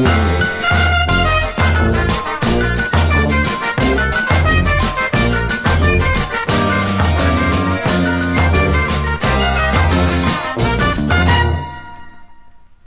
Ooh.